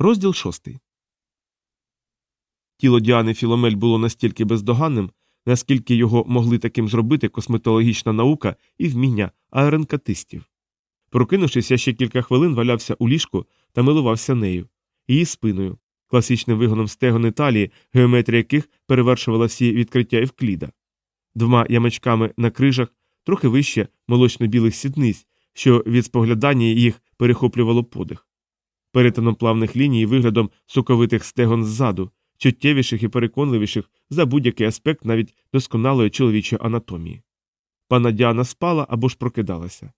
Розділ шостий. Тіло Діани Філомель було настільки бездоганним, наскільки його могли таким зробити косметологічна наука і вміння аеренкатистів. Прокинувшись, я ще кілька хвилин валявся у ліжку та милувався нею, її спиною, класичним вигоном стегон і талії, геометрія яких перевершувала всі відкриття Евкліда, двома ямочками на крижах, трохи вище молочно-білих сідниць, що від споглядання їх перехоплювало подих, перетином плавних ліній виглядом соковитих стегон ззаду, чуттєвіших і переконливіших за будь-який аспект навіть досконалої чоловічої анатомії. Пана Діана спала або ж прокидалася.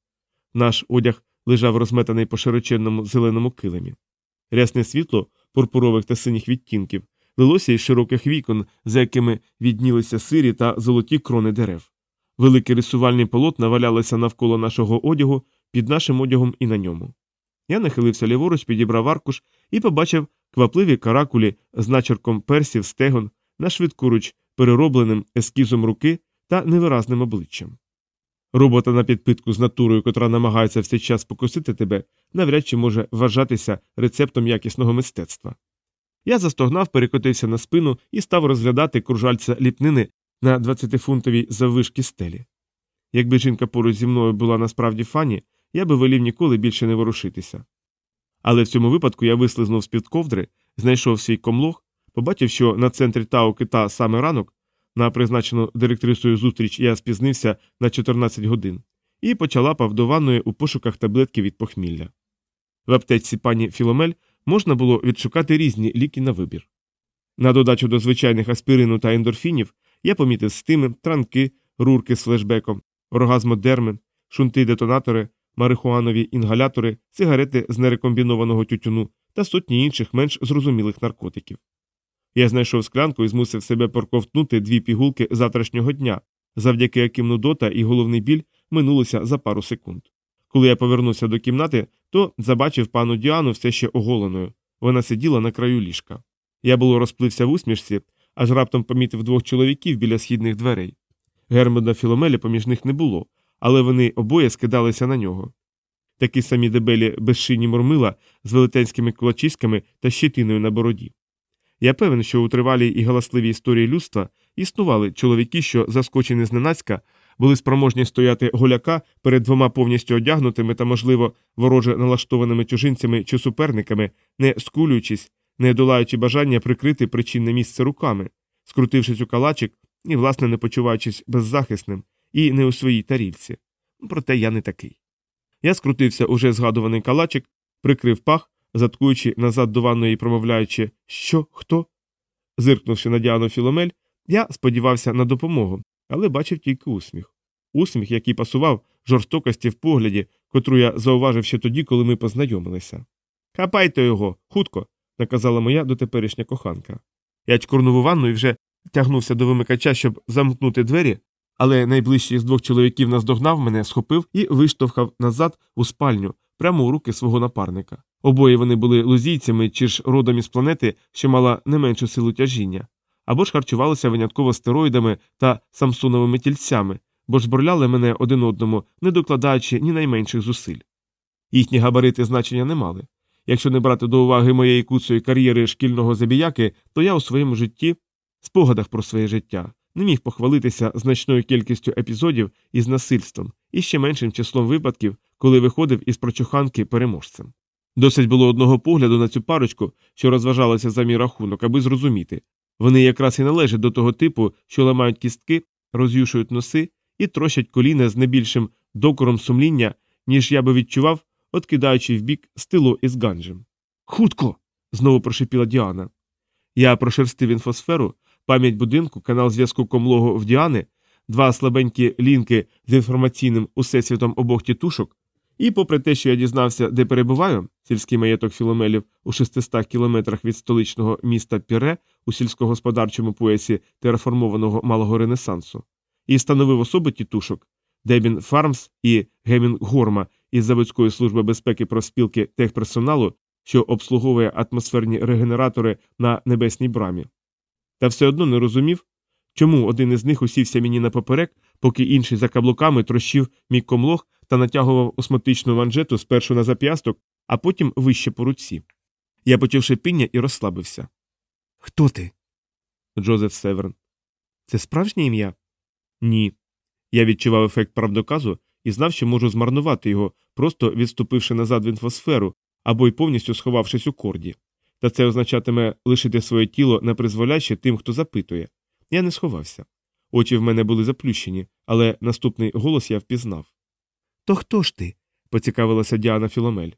Наш одяг лежав розметаний по широченному зеленому килимі. Рясне світло пурпурових та синіх відтінків лилося із широких вікон, за якими віднілися сирі та золоті крони дерев. Великі рисувальні полотна валялися навколо нашого одягу, під нашим одягом і на ньому. Я нахилився ліворуч, підібрав аркуш і побачив квапливі каракулі з начерком персів, стегон, на швидкоруч переробленим ескізом руки та невиразним обличчям. Робота на підпитку з натурою, котра намагається все час покусити тебе, навряд чи може вважатися рецептом якісного мистецтва. Я застогнав, перекотився на спину і став розглядати кружальця ліпнини на 20-фунтовій заввишки стелі. Якби жінка поруч зі мною була насправді фані, я би волів ніколи більше не ворушитися. Але в цьому випадку я вислизнув з під ковдри, знайшов свій комлог, побачив, що на центрі Тау кита саме ранок, на призначену директрисою зустріч я спізнився на 14 годин, і почалапав до ванної у пошуках таблетки від похмілля. В аптечці пані Філомель можна було відшукати різні ліки на вибір. На додачу до звичайних аспірину та ендорфінів я помітив стими, транки, рурки з флешбеком, оргазмодермен, шунти-детонатори, марихуанові інгалятори, сигарети з нерекомбінованого тютюну та сотні інших менш зрозумілих наркотиків. Я знайшов склянку і змусив себе проковтнути дві пігулки завтрашнього дня, завдяки яким нудота і головний біль минулися за пару секунд. Коли я повернувся до кімнати, то забачив пану Діану все ще оголеною. Вона сиділа на краю ліжка. Я було розплився в усмішці, аж раптом помітив двох чоловіків біля східних дверей. Гермода Філомелі поміж них не було, але вони обоє скидалися на нього. Такі самі дебелі безшинні мурмила з велетенськими кулачиськами та щитиною на бороді. Я певен, що у тривалій і галасливій історії людства існували чоловіки, що, заскочені зненацька, були спроможні стояти голяка перед двома повністю одягнутими та, можливо, вороже налаштованими чужинцями чи суперниками, не скулюючись, не долаючи бажання прикрити причинне місце руками, скрутившись у калачик і, власне, не почуваючись беззахисним і не у своїй тарілці. Проте я не такий. Я скрутився уже згадуваний калачик, прикрив пах, заткуючи назад до ванної і промовляючи, що, хто. Зиркнувши на Діану Філомель, я сподівався на допомогу, але бачив тільки усміх. Усміх, який пасував жорстокості в погляді, котру я зауважив ще тоді, коли ми познайомилися. Хапайте його, хутко, наказала моя дотеперішня коханка. Я чкурнув у ванну і вже тягнувся до вимикача, щоб замкнути двері, але найближчий з двох чоловіків наздогнав мене, схопив і виштовхав назад у спальню, прямо у руки свого напарника. Обоє вони були лузійцями чи ж родом із планети, що мала не меншу силу тяжіння, або ж харчувалися винятково стероїдами та самсуновими тільцями, бо ж борляли мене один одному, не докладаючи ні найменших зусиль. Їхні габарити значення не мали. Якщо не брати до уваги моєї куцої кар'єри шкільного забіяки, то я у своєму житті, спогадах про своє життя, не міг похвалитися значною кількістю епізодів із насильством і ще меншим числом випадків, коли виходив із прочуханки переможцем. Досить було одного погляду на цю парочку, що розважалася за мій рахунок, аби зрозуміти вони якраз і належать до того типу, що ламають кістки, роз'юшують носи і трощать коліна з небільшим докором сумління, ніж я би відчував, откидаючи вбік стило із ганджем. Хутко. знову прошипіла Діана. Я прошерстив інфосферу, пам'ять будинку, канал зв'язку комлого в Діани, два слабенькі лінки з інформаційним усесвітом обох тітушок, і, попри те, що я дізнався, де перебуваю, сільський маєток філомелів у 600 кілометрах від столичного міста Піре у сільськогосподарчому поясі тераформованого малого ренесансу, і встановив особи тітушок Дебін Фармс і Гемін Горма із заводської служби безпеки профспілки техперсоналу, що обслуговує атмосферні регенератори на небесній брамі. Та все одно не розумів, чому один із них усівся мені напоперек, поки інший за каблуками трощив мій комлог та натягував осмотичну ванжету спершу на зап'ясток, а потім вище по руці. Я почув шипіння і розслабився. Хто ти? Джозеф Северн. Це справжнє ім'я? Ні. Я відчував ефект правдоказу і знав, що можу змарнувати його, просто відступивши назад в інфосферу або й повністю сховавшись у корді. Та це означатиме лишити своє тіло непризволяще тим, хто запитує. Я не сховався. Очі в мене були заплющені, але наступний голос я впізнав. То хто ж ти? поцікавилася Діана Філомель.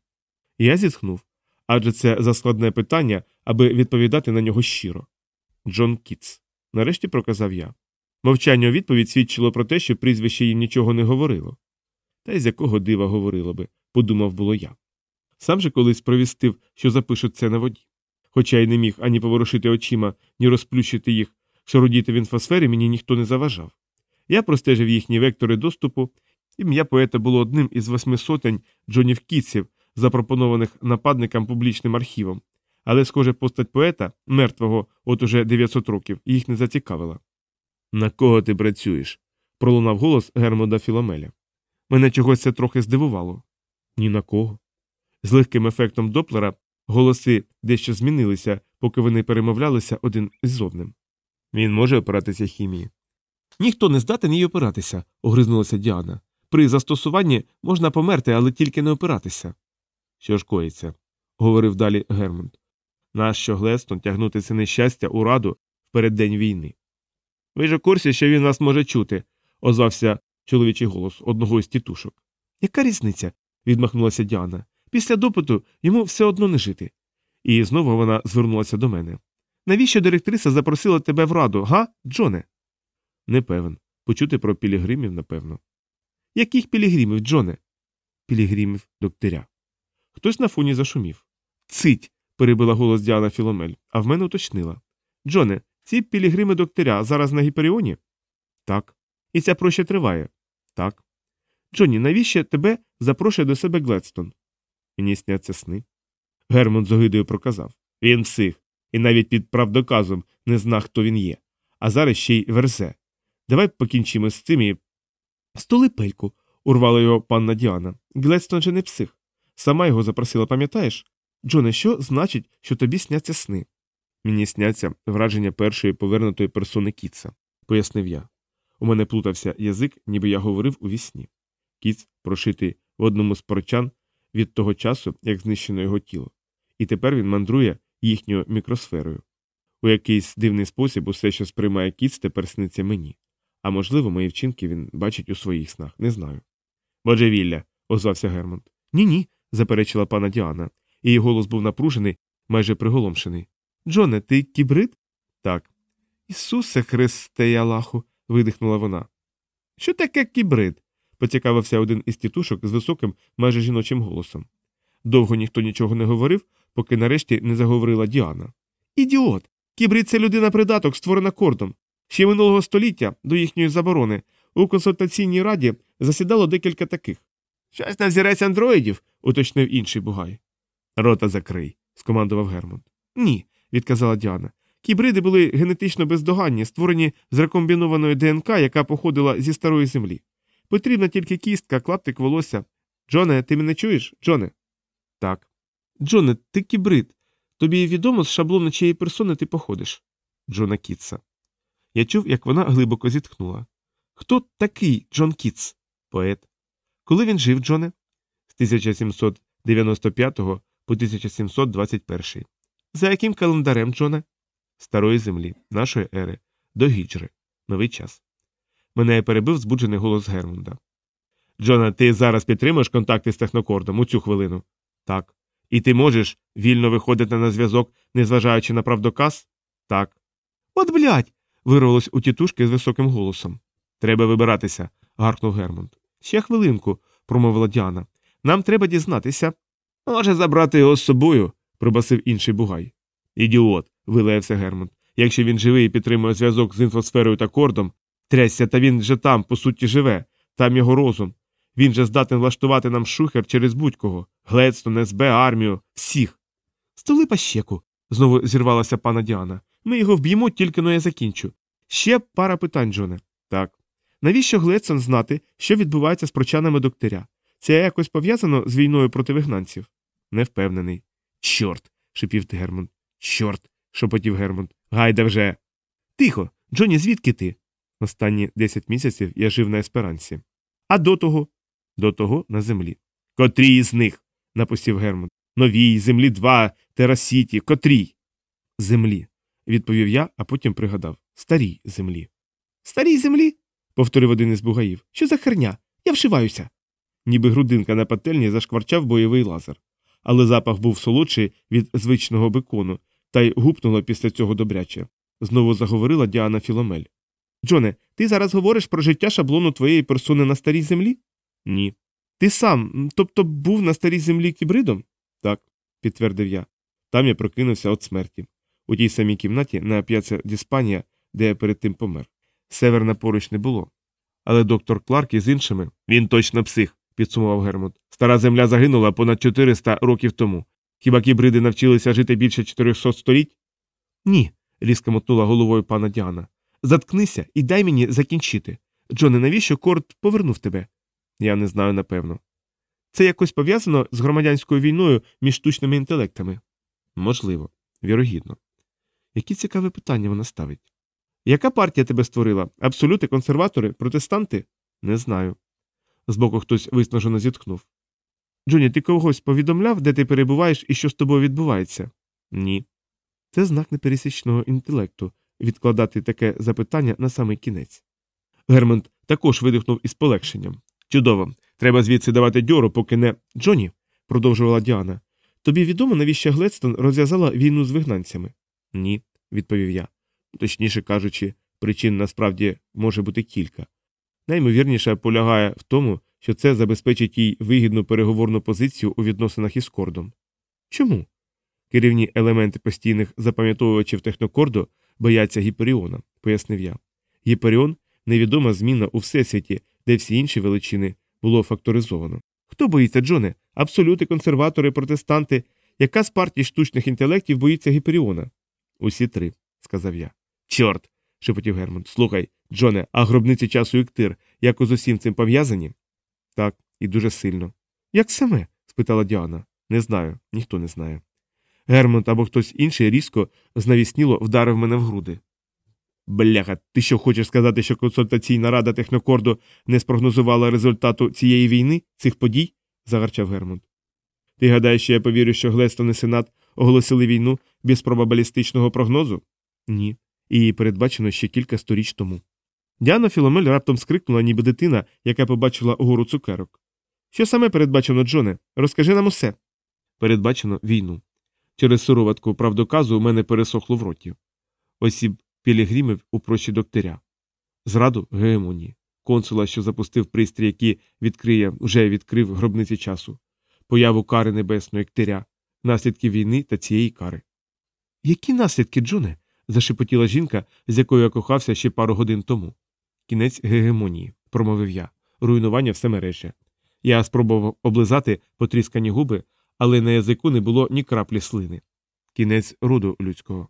Я зітхнув, адже це заскладне питання, аби відповідати на нього щиро. Джон Кітс. Нарешті проказав я. Мовчання у відповідь свідчило про те, що прізвище їм нічого не говорило. Та й з якого дива говорило би, подумав було я. Сам же колись провістив, що запишуть це на воді. Хоча й не міг ані поворушити очима, ні розплющити їх, шарудіти в інфосфері мені ніхто не заважав. Я простежив їхні вектори доступу, ім'я поета було одним із восьми сотень Джонів Кітсів, запропонованих нападникам публічним архівом, але, схоже, постать поета, мертвого от уже 900 років, їх не зацікавила. На кого ти працюєш? пролунав голос Гермода Філомеля. Мене чогось це трохи здивувало. Ні на кого. З легким ефектом Доплера голоси дещо змінилися, поки вони перемовлялися один із одним. Він може опиратися хімії. Ніхто не здатен їй опиратися, огризнулася Діана. При застосуванні можна померти, але тільки не опиратися. Що ж коїться, говорив далі Гермонт. Нащо Глестон тягнути це нещастя у раду в переддень війни? Ви ж у курсі, що він вас може чути, озвався чоловічий голос одного із тітушок. Яка різниця? відмахнулася Діана. Після допиту йому все одно не жити. І знову вона звернулася до мене. Навіщо директриса запросила тебе в раду, га, Джоне? Не певен. Почути про пілігримів, напевно. Яких пілігримів, Джоне? Пілігримів докторя. Хтось на фоні зашумів. Цить. перебила голос Діана Філомель, а в мене уточнила. Джоне, ці пілігрими докторя зараз на гіперіоні? Так. І ця проща триває? Так. Джонні, навіщо тебе запрошує до себе Гледстон? Мені сняться сни. Герман з огидою проказав. Він псих, і навіть під правдоказом не зна, хто він є. А зараз ще й верзе. Давай покінчимо з цим і. Столи пельку, урвала його панна Діана. Гледстон же не псих. Сама його запросила, пам'ятаєш? Джоне, що значить, що тобі сняться сни? Мені сняться враження першої повернутої персони Кітса, пояснив я. У мене плутався язик, ніби я говорив у вісні. Кіц прошитий в одному з порчан від того часу, як знищено його тіло, і тепер він мандрує їхньою мікросферою. У якийсь дивний спосіб усе, що сприймає кіц, тепер сниться мені. А можливо, мої вчинки він бачить у своїх снах, не знаю. Божевілля, озвався Гермонт. Ні, ні, заперечила пана Діана, її голос був напружений, майже приголомшений. Джоне, ти кібрид? Так. Ісусе Христе Ялаху. видихнула вона. Що таке кібрид? Поцікавився один із тітушок з високим, майже жіночим голосом. Довго ніхто нічого не говорив, поки нарешті не заговорила Діана. Ідіот! Кібрид це людина придаток, створена кордом. Ще минулого століття, до їхньої заборони, у консультаційній раді засідало декілька таких. Щось на взірець андроїдів, уточнив інший бугай. Рота закрий, скомандував Гермонт. Ні, відказала Діана. Кібриди були генетично бездоганні, створені з рекомбінованої ДНК, яка походила зі старої землі. Потрібна тільки кістка, клаптик волосся. Джоне, ти мене чуєш, Джоне? Так. Джоне, ти кібрид. Тобі відомо з шаблону чиєї персони ти походиш? Джона Кітса. Я чув, як вона глибоко зітхнула. Хто такий Джон Кітс? Поет. Коли він жив, Джоне? З 1795 по 1721. За яким календарем, Джоне? Старої землі, нашої ери, до гіджри. Новий час. Мене перебив збуджений голос Гермунда. Джона, ти зараз підтримуєш контакти з технокордом у цю хвилину? Так. І ти можеш вільно виходити на зв'язок, незважаючи на правдоказ? Так. От блядь. вирвалось у тітушки з високим голосом. Треба вибиратися, гаркнув Гермунд. Ще хвилинку, промовила Діана. Нам треба дізнатися. Може забрати його з собою, пробасив інший бугай. Ідіот, вилаявся Гермунд. Якщо він живий і підтримує зв'язок з інфосферою та кордом, трясся, та він же там, по суті, живе, там його розум. Він же здатен влаштувати нам шухер через будь-кого Гледстон, СБ, армію, всіх. Столи пащеку, знову зірвалася пана Діана. Ми його вб'ємо, тільки но я закінчу. Ще пара питань, Джоне. Так. Навіщо Гледстон знати, що відбувається з прочанами до Ктиря? Це якось пов'язано з війною проти вигнанців? Не впевнений. Чорт. шипів Гермунд. Чорт. шепотів Гермунд. Гайда вже. Тихо. Джоні, звідки ти? Останні 10 місяців я жив на Есперансі. А до того? До того на землі. Котрій із них? напустився Гермунд. Новій, Землі-2, Терасіті, котрій? Землі, відповів я, а потім пригадав старій землі. Старій землі? повторив один із бугаїв. Що за херня? Я вшиваюся. Ніби грудинка на пательні зашкварчав бойовий лазер. Але запах був солодший від звичного бекону, та й гупнуло після цього добряче. Знову заговорила Діана Філомель. Джоне, ти зараз говориш про життя шаблону твоєї персони на старій землі? Ні. Ти сам, тобто був на старій землі кібридом? Так, підтвердив я. Там я прокинувся від смерті. У тій самій кімнаті на п'яце Діспанія, де я перед тим помер. Северна поруч не було. Але доктор Кларк із іншими він точно псих, підсумував Гермут. Стара земля загинула понад 400 років тому. Хіба кібриди навчилися жити більше 400 століть? Ні, різко мотнула головою пана Діана. Заткнися і дай мені закінчити. Джоне, навіщо Корт повернув тебе? Я не знаю, напевно. Це якось пов'язано з громадянською війною між штучними інтелектами? Можливо, вірогідно. Які цікаві питання вона ставить? Яка партія тебе створила? Абсолюти, консерватори, протестанти? Не знаю. Збоку хтось виснажено зітхнув. Джоні, ти когось повідомляв, де ти перебуваєш і що з тобою відбувається? Ні. Це знак непересічного інтелекту відкладати таке запитання на самий кінець. Гермонт також видихнув із полегшенням. Чудово. Треба звідси давати дьору, поки не. Джоні, продовжувала Діана. Тобі відомо, навіщо Гледстон розв'язала війну з вигнанцями? Ні, відповів я. Точніше кажучи, причин насправді може бути кілька. Наймовірніше полягає в тому, що це забезпечить їй вигідну переговорну позицію у відносинах із кордом. Чому? Керівні елементи постійних запам'ятовувачів технокорду бояться Гіперіона, пояснив я. Гіперіон невідома зміна у всесвіті, де всі інші величини було факторизовано. Хто боїться, Джоне? Абсолюти, консерватори, протестанти. Яка з партій штучних інтелектів боїться Гіперіона? Усі три, сказав я. Чорт. шепотів Герман. Слухай, Джоне, а гробниці часу і ктир якось з усім цим пов'язані? Так, і дуже сильно. Як саме? спитала Діана. Не знаю, ніхто не знає. Гермунд або хтось інший різко, знавісніло вдарив мене в груди. Бляха, ти що хочеш сказати, що консультаційна рада Технокорду не спрогнозувала результату цієї війни, цих подій? загарчав Гермунд. Ти гадаєш, що я повірю, що Гледстон і Сенат оголосили війну без пробабілістичного прогнозу? Ні. І передбачено ще кілька сторіч тому. Діана Філомель раптом скрикнула, ніби дитина, яка побачила гору цукерок. Що саме передбачено, Джоне? Розкажи нам усе. Передбачено війну. Через сироватку правдоказу у мене пересохло в роті. Осіб пілігримів у прощі докторя. Зраду гегемонії. Консула, що запустив пристрій, який відкриє, вже відкрив гробниці часу, появу кари небесної ктиря, наслідки війни та цієї кари. Які наслідки, Джоне? зашепотіла жінка, з якою я кохався ще пару годин тому. Кінець гегемонії, промовив я, руйнування всемережжя. Я спробував облизати потріскані губи, але на язику не було ні краплі слини. Кінець роду людського.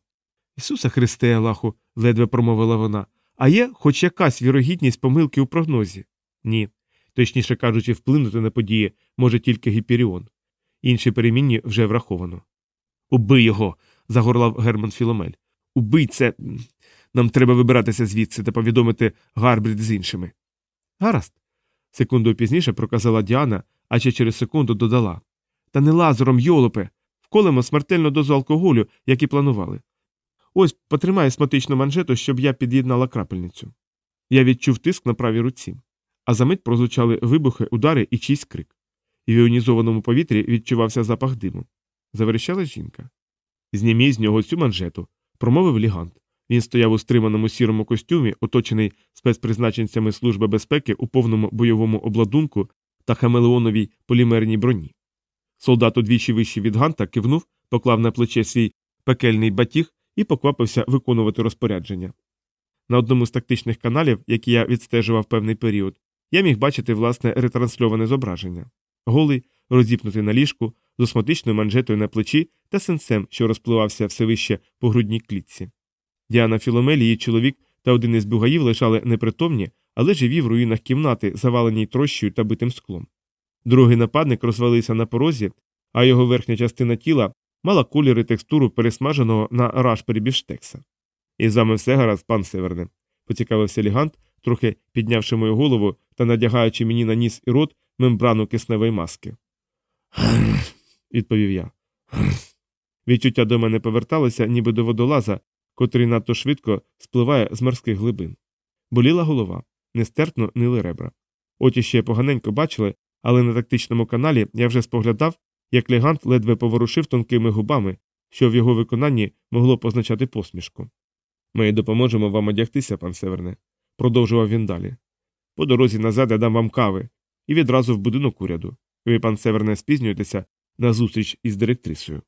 Ісуса Христе, Аллаху, ледве промовила вона, а є хоч якась вірогідність помилки у прогнозі? Ні. Точніше кажучи, вплинути на події може тільки Гіперіон. Інші перемінні вже враховано. Убий його. загорлав Герман Філомель. Убий це. Нам треба вибиратися звідси та повідомити Гарбрід з іншими. Гаразд. Секунду пізніше проказала Діана, а ще через секунду додала. Та не лазером, йолопе. Вколемо смертельну дозу алкоголю, як і планували. Ось потримай сматичну манжету, щоб я під'єднала крапельницю. Я відчув тиск на правій руці, а за мить прозвучали вибухи, удари і чийсь крик. І в іонізованому повітрі відчувався запах диму. Заверещала жінка. Знімій з нього цю манжету, промовив лігант. Він стояв у стриманому сірому костюмі, оточений спецпризначенцями Служби безпеки у повному бойовому обладунку та хамелеоновій полімерній броні. Солдат удвічі вищий від ганта кивнув, поклав на плече свій пекельний батіг і поквапився виконувати розпорядження. На одному з тактичних каналів, які я відстежував певний період, я міг бачити власне ретрансльоване зображення голий, розіпнутий на ліжку, з осмотичною манжетою на плечі та сенсем, що розпливався все вище по грудній клітці. Діана Філомель, її чоловік та один із бугаїв лежали непритомні, але живі в руїнах кімнати, заваленій трощою та битим склом. Другий нападник розвалився на порозі, а його верхня частина тіла мала колір і текстуру пересмаженого на рашпері бівштекса. І з вами все гаразд, пан Северне, поцікавився Лігант, трохи піднявши мою голову та надягаючи мені на ніс і рот мембрану кисневої маски. відповів я. Відчуття до мене поверталося, ніби до водолаза, котрий надто швидко спливає з морських глибин. Боліла голова, нестерпно нили ребра. Очі ще поганенько бачили, але на тактичному каналі я вже споглядав, як легант ледве поворушив тонкими губами, що в його виконанні могло позначати посмішку. Ми допоможемо вам одягтися, пан Северне, продовжував він далі. По дорозі назад я дам вам кави і відразу в будинок уряду. Ви, пан Северне, спізнюєтеся на зустріч із директрисою.